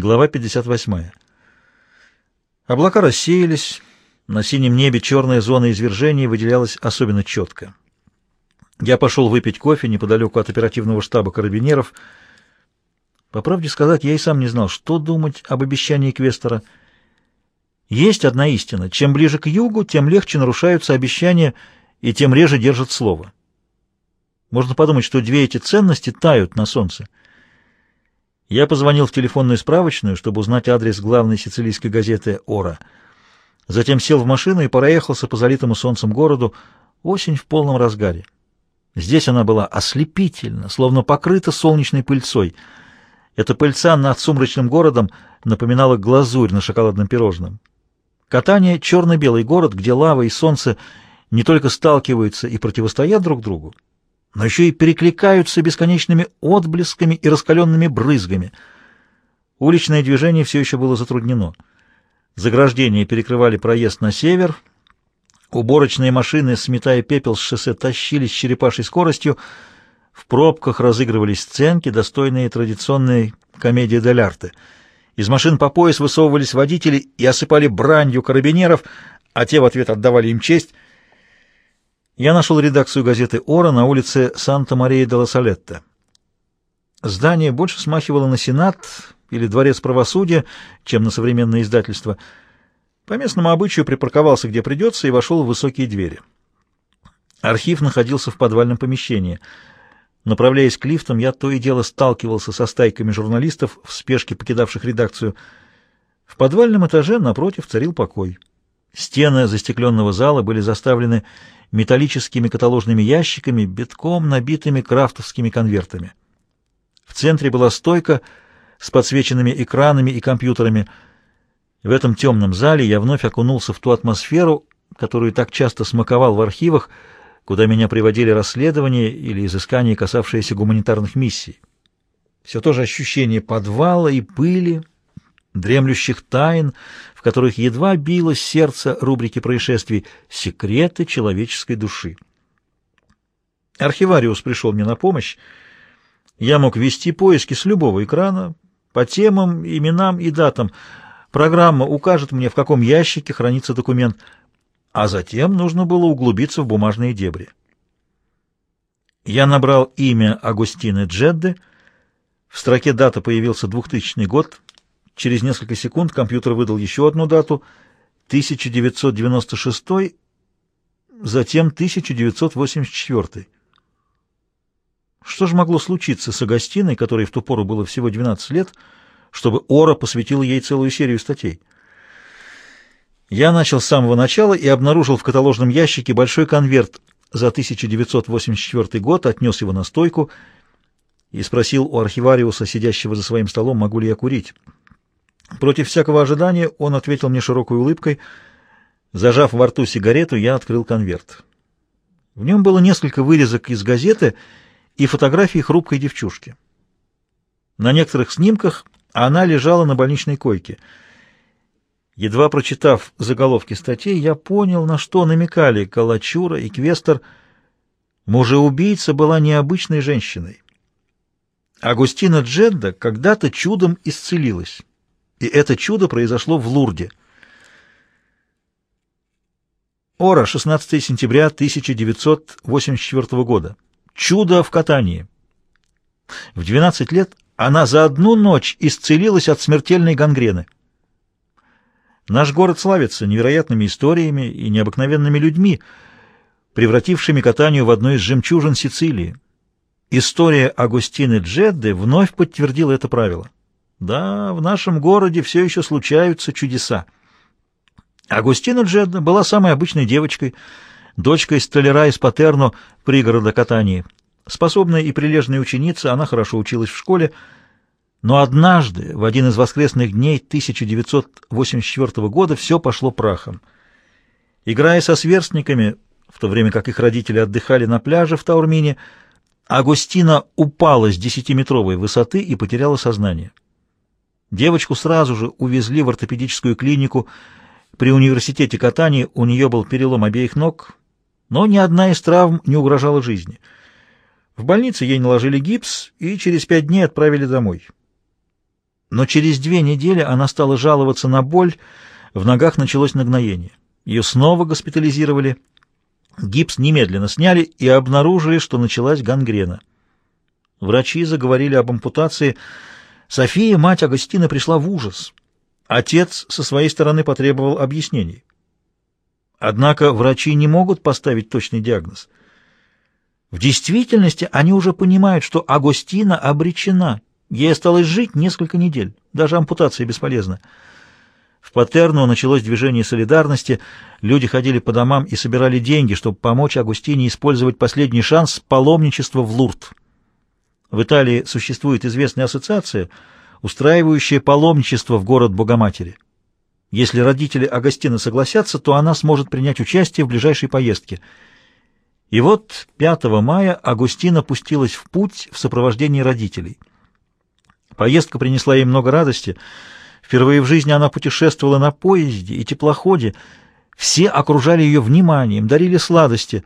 Глава 58. Облака рассеялись, на синем небе черная зона извержения выделялась особенно четко. Я пошел выпить кофе неподалеку от оперативного штаба карабинеров. По правде сказать, я и сам не знал, что думать об обещании Квестера. Есть одна истина. Чем ближе к югу, тем легче нарушаются обещания и тем реже держат слово. Можно подумать, что две эти ценности тают на солнце. Я позвонил в телефонную справочную, чтобы узнать адрес главной сицилийской газеты «Ора». Затем сел в машину и проехался по залитому солнцем городу. Осень в полном разгаре. Здесь она была ослепительна, словно покрыта солнечной пыльцой. Эта пыльца над сумрачным городом напоминала глазурь на шоколадном пирожном. Катание — черно-белый город, где лава и солнце не только сталкиваются и противостоят друг другу, но еще и перекликаются бесконечными отблесками и раскаленными брызгами. Уличное движение все еще было затруднено. Заграждения перекрывали проезд на север, уборочные машины, сметая пепел с шоссе, тащились с черепашей скоростью, в пробках разыгрывались сценки, достойные традиционной комедии дель арте. Из машин по пояс высовывались водители и осыпали бранью карабинеров, а те в ответ отдавали им честь — я нашел редакцию газеты «Ора» на улице Санта-Мария-де-Ла-Салетта. Здание больше смахивало на Сенат или Дворец правосудия, чем на современное издательство. По местному обычаю припарковался где придется и вошел в высокие двери. Архив находился в подвальном помещении. Направляясь к лифтам, я то и дело сталкивался со стайками журналистов, в спешке покидавших редакцию. В подвальном этаже напротив царил покой. Стены застекленного зала были заставлены металлическими каталожными ящиками, битком набитыми крафтовскими конвертами. В центре была стойка с подсвеченными экранами и компьютерами. В этом темном зале я вновь окунулся в ту атмосферу, которую так часто смаковал в архивах, куда меня приводили расследования или изыскания, касавшиеся гуманитарных миссий. Все то же ощущение подвала и пыли, дремлющих тайн, в которых едва билось сердце рубрики происшествий «Секреты человеческой души». Архивариус пришел мне на помощь. Я мог вести поиски с любого экрана, по темам, именам и датам. Программа укажет мне, в каком ящике хранится документ, а затем нужно было углубиться в бумажные дебри. Я набрал имя Агустины Джедды. В строке дата появился 2000 год — Через несколько секунд компьютер выдал еще одну дату — 1996, затем 1984. Что же могло случиться с Агастиной, которой в ту пору было всего 12 лет, чтобы Ора посвятила ей целую серию статей? Я начал с самого начала и обнаружил в каталожном ящике большой конверт за 1984 год, отнес его на стойку и спросил у архивариуса, сидящего за своим столом, могу ли я курить. Против всякого ожидания он ответил мне широкой улыбкой. Зажав во рту сигарету, я открыл конверт. В нем было несколько вырезок из газеты и фотографии хрупкой девчушки. На некоторых снимках она лежала на больничной койке. Едва прочитав заголовки статей, я понял, на что намекали Калачура и Квестер. Мужеубийца была необычной женщиной. Агустина Джедда когда-то чудом исцелилась. И это чудо произошло в Лурде. Ора, 16 сентября 1984 года. Чудо в катании. В 12 лет она за одну ночь исцелилась от смертельной гангрены. Наш город славится невероятными историями и необыкновенными людьми, превратившими катанию в одну из жемчужин Сицилии. История Агустины Джедды вновь подтвердила это правило. Да, в нашем городе все еще случаются чудеса. Агустина Джедда была самой обычной девочкой, дочкой столяра из Патерно, пригорода Катании. Способная и прилежная ученица, она хорошо училась в школе, но однажды, в один из воскресных дней 1984 года, все пошло прахом. Играя со сверстниками, в то время как их родители отдыхали на пляже в Таурмине, Агустина упала с десятиметровой высоты и потеряла сознание. Девочку сразу же увезли в ортопедическую клинику. При университете катания у нее был перелом обеих ног, но ни одна из травм не угрожала жизни. В больнице ей наложили гипс и через пять дней отправили домой. Но через две недели она стала жаловаться на боль, в ногах началось нагноение. Ее снова госпитализировали, гипс немедленно сняли и обнаружили, что началась гангрена. Врачи заговорили об ампутации. София, мать Агастина, пришла в ужас. Отец со своей стороны потребовал объяснений. Однако врачи не могут поставить точный диагноз. В действительности они уже понимают, что Агостина обречена. Ей осталось жить несколько недель. Даже ампутация бесполезна. В Патерну началось движение солидарности. Люди ходили по домам и собирали деньги, чтобы помочь Агустине использовать последний шанс паломничества в Лурд. В Италии существует известная ассоциация, устраивающая паломничество в город Богоматери. Если родители Агастина согласятся, то она сможет принять участие в ближайшей поездке. И вот 5 мая Агустина пустилась в путь в сопровождении родителей. Поездка принесла ей много радости. Впервые в жизни она путешествовала на поезде и теплоходе. Все окружали ее вниманием, дарили сладости.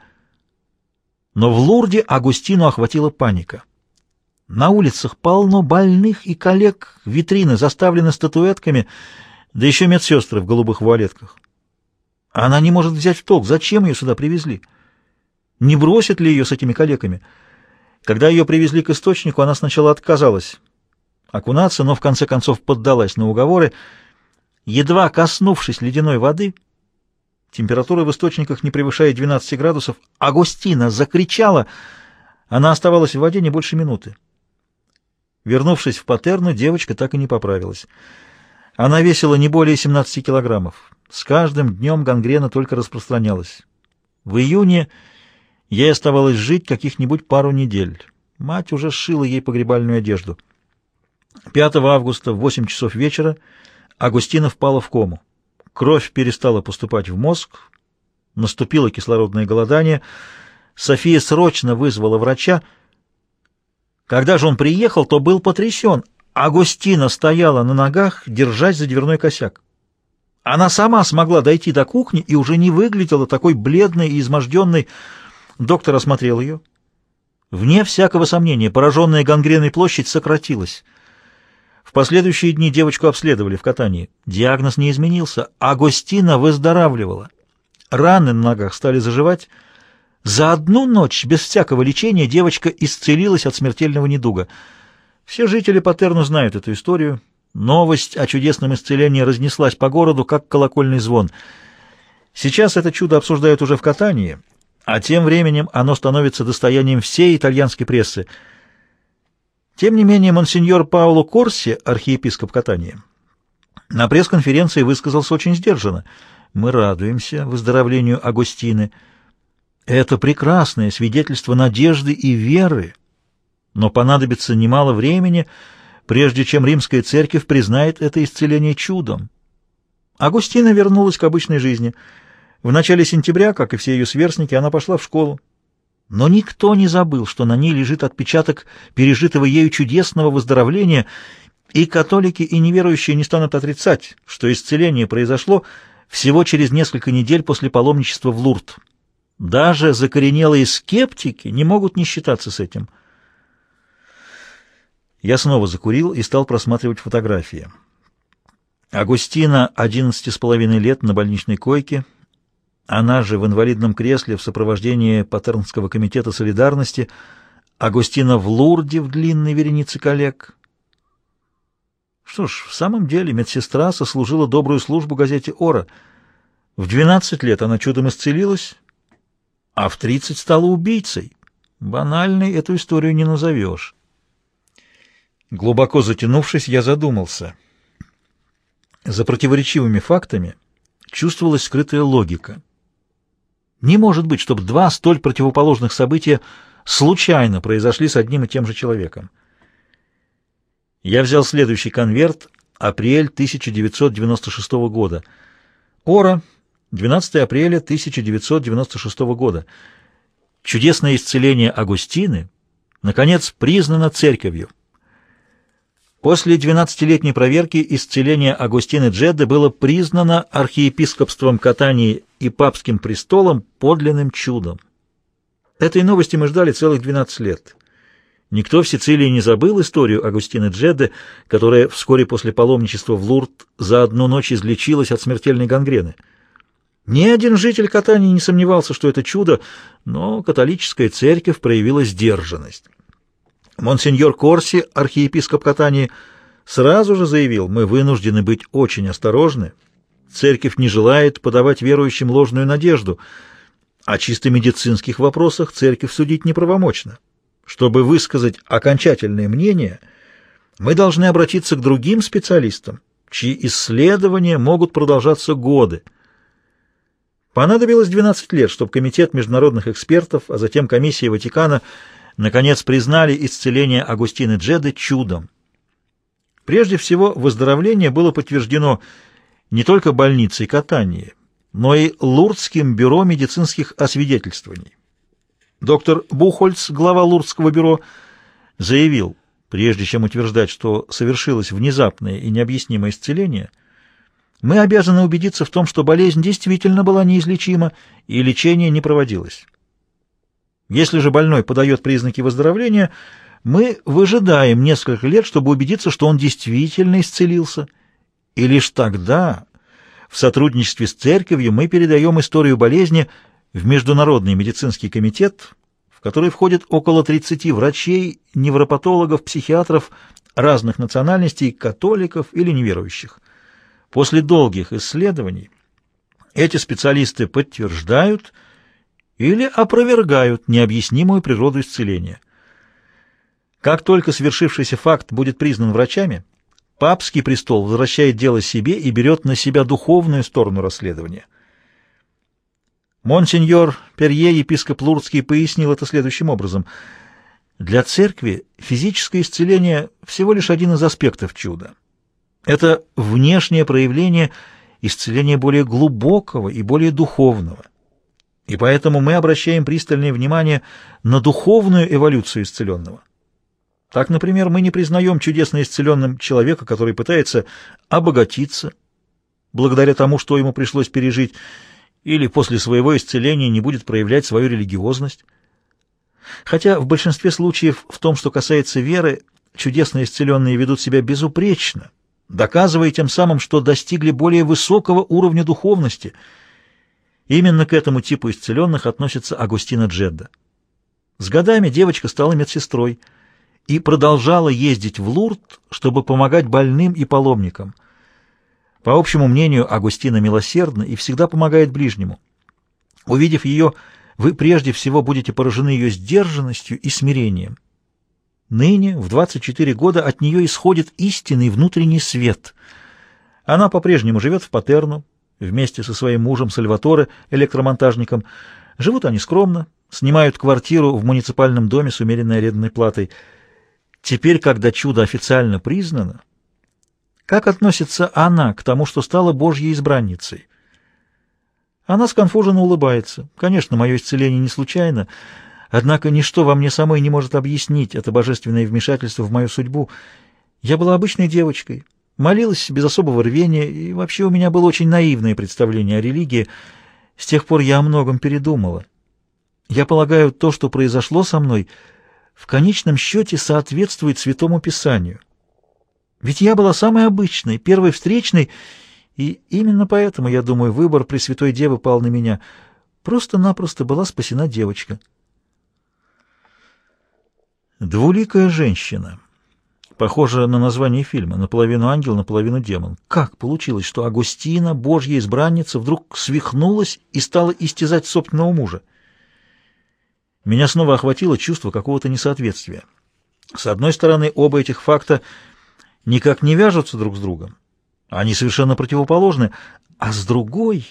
Но в Лурде Агустину охватила паника. На улицах полно больных и коллег, витрины заставлены статуэтками, да еще медсестры в голубых вуалетках. Она не может взять в толк, зачем ее сюда привезли. Не бросят ли ее с этими коллегами? Когда ее привезли к источнику, она сначала отказалась окунаться, но в конце концов поддалась на уговоры. Едва коснувшись ледяной воды, температура в источниках не превышая 12 градусов, Агустина закричала. Она оставалась в воде не больше минуты. Вернувшись в Патерну, девочка так и не поправилась. Она весила не более 17 килограммов. С каждым днем гангрена только распространялась. В июне ей оставалось жить каких-нибудь пару недель. Мать уже сшила ей погребальную одежду. 5 августа в 8 часов вечера Агустина впала в кому. Кровь перестала поступать в мозг, наступило кислородное голодание. София срочно вызвала врача. Когда же он приехал, то был потрясен. Агустина стояла на ногах, держась за дверной косяк. Она сама смогла дойти до кухни и уже не выглядела такой бледной и изможденной. Доктор осмотрел ее. Вне всякого сомнения, пораженная гангреной площадь сократилась. В последующие дни девочку обследовали в катании. Диагноз не изменился. Агостина выздоравливала. Раны на ногах стали заживать. За одну ночь, без всякого лечения, девочка исцелилась от смертельного недуга. Все жители Патерну знают эту историю. Новость о чудесном исцелении разнеслась по городу, как колокольный звон. Сейчас это чудо обсуждают уже в катании, а тем временем оно становится достоянием всей итальянской прессы — тем не менее, монсеньор Пауло Корси, архиепископ Катания, на пресс-конференции высказался очень сдержанно. «Мы радуемся выздоровлению Агустины. Это прекрасное свидетельство надежды и веры, но понадобится немало времени, прежде чем римская церковь признает это исцеление чудом». Агустина вернулась к обычной жизни. В начале сентября, как и все ее сверстники, она пошла в школу. Но никто не забыл, что на ней лежит отпечаток пережитого ею чудесного выздоровления, и католики и неверующие не станут отрицать, что исцеление произошло всего через несколько недель после паломничества в Лурд. Даже закоренелые скептики не могут не считаться с этим. Я снова закурил и стал просматривать фотографии. Агустина, одиннадцати с половиной лет, на больничной койке — она же в инвалидном кресле в сопровождении Патернского комитета солидарности, Агустина в Лурде в длинной веренице коллег. Что ж, в самом деле медсестра сослужила добрую службу газете «Ора». В 12 лет она чудом исцелилась, а в 30 стала убийцей. Банальной эту историю не назовешь. Глубоко затянувшись, я задумался. За противоречивыми фактами чувствовалась скрытая логика — не может быть, чтобы два столь противоположных события случайно произошли с одним и тем же человеком. Я взял следующий конверт, апрель 1996 года. Ора, 12 апреля 1996 года. Чудесное исцеление Агустины, наконец, признано церковью. После 12-летней проверки исцеление Агустины Джедды было признано архиепископством Катании и папским престолом подлинным чудом. Этой новости мы ждали целых 12 лет. Никто в Сицилии не забыл историю Агустины Джедде, которая вскоре после паломничества в Лурд за одну ночь излечилась от смертельной гангрены. Ни один житель Катании не сомневался, что это чудо, но католическая церковь проявила сдержанность. Монсеньор Корси, архиепископ Катании, сразу же заявил, мы вынуждены быть очень осторожны. Церковь не желает подавать верующим ложную надежду. О чисто медицинских вопросах церковь судить неправомочно. Чтобы высказать окончательное мнение, мы должны обратиться к другим специалистам, чьи исследования могут продолжаться годы. Понадобилось 12 лет, чтобы комитет международных экспертов, а затем комиссия Ватикана наконец признали исцеление Агустины Джеды чудом. Прежде всего, выздоровление было подтверждено не только больницей Катании, но и Лурдским бюро медицинских освидетельствований. Доктор Бухольц, глава Лурдского бюро, заявил, прежде чем утверждать, что совершилось внезапное и необъяснимое исцеление, мы обязаны убедиться в том, что болезнь действительно была неизлечима и лечение не проводилось. Если же больной подает признаки выздоровления, мы выжидаем несколько лет, чтобы убедиться, что он действительно исцелился, и лишь тогда в сотрудничестве с церковью мы передаем историю болезни в Международный медицинский комитет, в который входит около 30 врачей, невропатологов, психиатров разных национальностей, католиков или неверующих. После долгих исследований эти специалисты подтверждают или опровергают необъяснимую природу исцеления. Как только свершившийся факт будет признан врачами, папский престол возвращает дело себе и берет на себя духовную сторону расследования. Монсеньор Перье, епископ Лурдский, пояснил это следующим образом. Для церкви физическое исцеление всего лишь один из аспектов чуда. Это внешнее проявление исцеления более глубокого и более духовного. И поэтому мы обращаем пристальное внимание на духовную эволюцию исцеленного. Так, например, мы не признаем чудесно исцеленным человека, который пытается обогатиться, благодаря тому, что ему пришлось пережить, или после своего исцеления не будет проявлять свою религиозность. Хотя в большинстве случаев в том, что касается веры, чудесно исцеленные ведут себя безупречно, доказывая тем самым, что достигли более высокого уровня духовности. Именно к этому типу исцеленных относится Агустина Джедда. С годами девочка стала медсестрой и продолжала ездить в Лурд, чтобы помогать больным и паломникам – по общему мнению, Агустина милосердна и всегда помогает ближнему. Увидев ее, вы прежде всего будете поражены ее сдержанностью и смирением. Ныне, в 24 года, от нее исходит истинный внутренний свет. Она по-прежнему живет в Патерну, вместе со своим мужем Сальваторе, электромонтажником. Живут они скромно, снимают квартиру в муниципальном доме с умеренной арендной платой. Теперь, когда чудо официально признано, как относится она к тому, что стала Божьей избранницей? Она сконфуженно улыбается. Конечно, мое исцеление не случайно, однако ничто во мне самой не может объяснить это божественное вмешательство в мою судьбу. Я была обычной девочкой, молилась без особого рвения, и вообще у меня было очень наивное представление о религии. С тех пор я о многом передумала. Я полагаю, то, что произошло со мной, в конечном счете соответствует Святому Писанию — ведь я была самой обычной, первой встречной, и именно поэтому, я думаю, выбор Пресвятой Девы пал на меня. Просто-напросто была спасена девочка. Двуликая женщина. Похоже на название фильма. Наполовину ангел, наполовину демон. Как получилось, что Агустина, божья избранница, вдруг свихнулась и стала истязать собственного мужа? Меня снова охватило чувство какого-то несоответствия. С одной стороны, оба этих факта — никак не вяжутся друг с другом. Они совершенно противоположны. А с другой,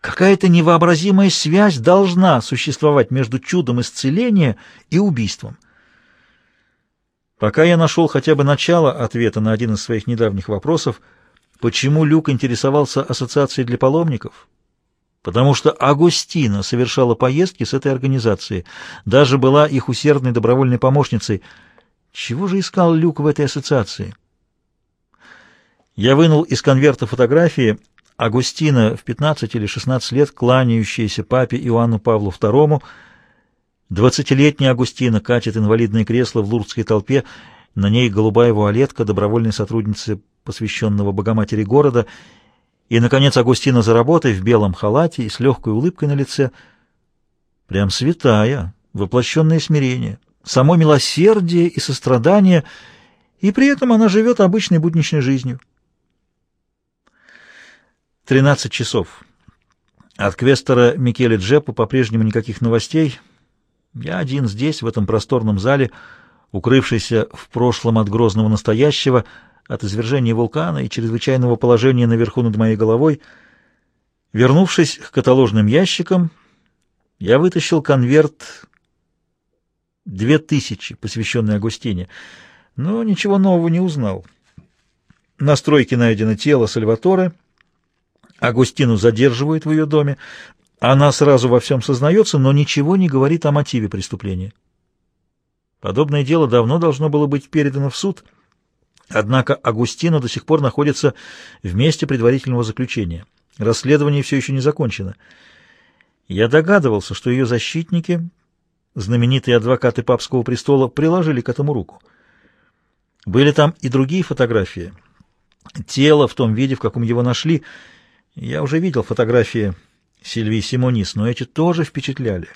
какая-то невообразимая связь должна существовать между чудом исцеления и убийством. Пока я нашел хотя бы начало ответа на один из своих недавних вопросов, почему Люк интересовался ассоциацией для паломников, потому что Агустина совершала поездки с этой организацией, даже была их усердной добровольной помощницей – чего же искал Люк в этой ассоциации? Я вынул из конверта фотографии Агустина в 15 или 16 лет, кланяющаяся папе Иоанну Павлу II. Двадцатилетняя Агустина катит инвалидное кресло в лурдской толпе, на ней голубая вуалетка, добровольной сотрудницы, посвященного Богоматери города, и, наконец, Агустина за работой в белом халате и с легкой улыбкой на лице. Прям святая, воплощенное смирение, само милосердие и сострадание, и при этом она живет обычной будничной жизнью. Тринадцать часов. От квестера Микеле Джеппа по-прежнему никаких новостей. Я один здесь, в этом просторном зале, укрывшийся в прошлом от грозного настоящего, от извержения вулкана и чрезвычайного положения наверху над моей головой. Вернувшись к каталожным ящикам, я вытащил конверт две тысячи, посвященный Агустине, но ничего нового не узнал. На стройке найдено тело Сальваторе, Агустину задерживают в ее доме, она сразу во всем сознается, но ничего не говорит о мотиве преступления. Подобное дело давно должно было быть передано в суд, однако Агустина до сих пор находится в месте предварительного заключения. Расследование все еще не закончено. Я догадывался, что ее защитники, знаменитые адвокаты папского престола, приложили к этому руку. Были там и другие фотографии. Тело в том виде, в каком его нашли. Я уже видел фотографии Сильвии Симонис, но эти тоже впечатляли.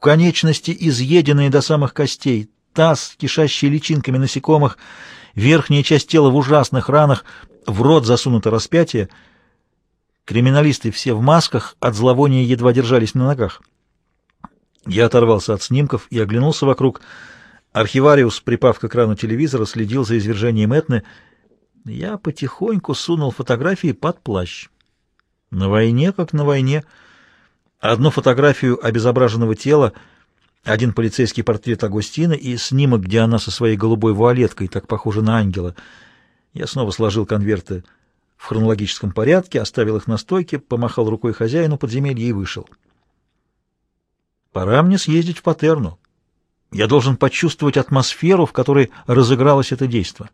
Конечности изъеденные до самых костей, таз, кишащий личинками насекомых, верхняя часть тела в ужасных ранах, в рот засунуто распятие. Криминалисты все в масках, от зловония едва держались на ногах. Я оторвался от снимков и оглянулся вокруг. Архивариус, припав к экрану телевизора, следил за извержением Этны. Я потихоньку сунул фотографии под плащ. На войне, как на войне. Одну фотографию обезображенного тела, один полицейский портрет Агустина и снимок, где она со своей голубой вуалеткой, так похожа на ангела. Я снова сложил конверты в хронологическом порядке, оставил их на стойке, помахал рукой хозяину подземелья и вышел. Пора мне съездить в Патерну. Я должен почувствовать атмосферу, в которой разыгралось это действие.